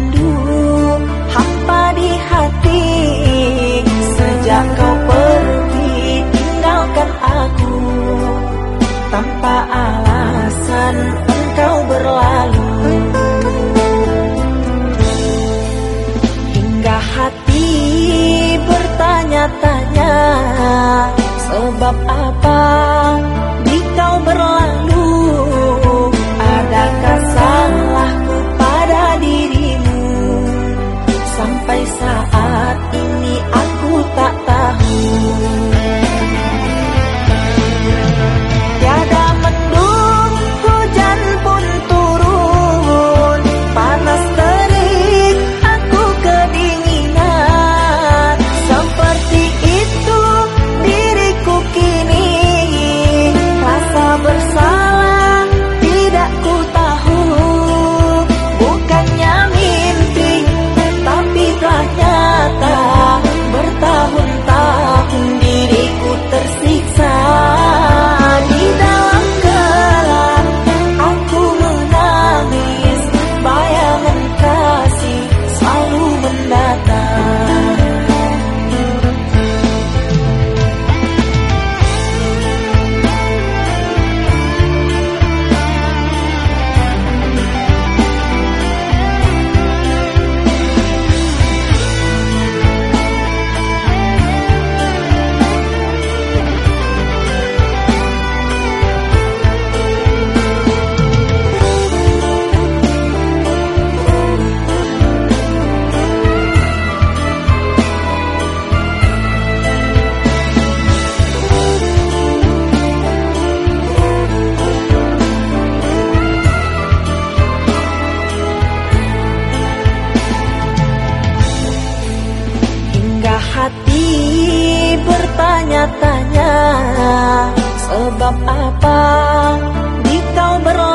rindu hampa di hati. Sejak kau pergi tinggalkan aku. Tanpa alasan engkau berlalu. Hingga hati bertanya-tanya sebab apa paisa bertanya-tanya Sebab apa di kau ber?